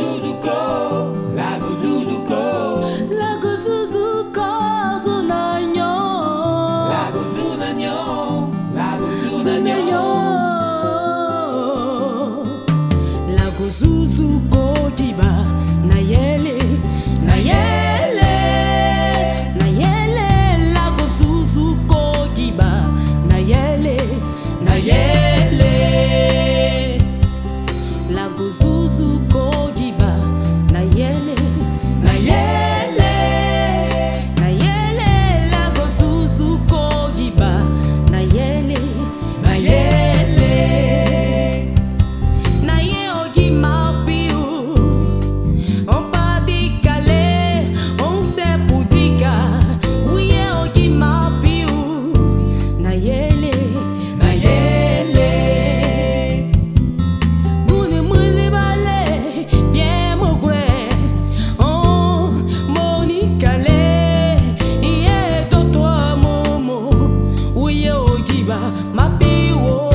Zuzuko, Lago Zuzuko, Lago Zuzuko, Zunanyo, Lago Zunanyo, Lago Zunanyo, Lago Zuzuko. nakozuzu kogiba. Na yele na yele 比我